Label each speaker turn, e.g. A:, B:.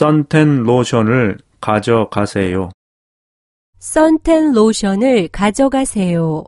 A: 선텐 로션을 가져가세요.
B: 선텐 로션을 가져가세요.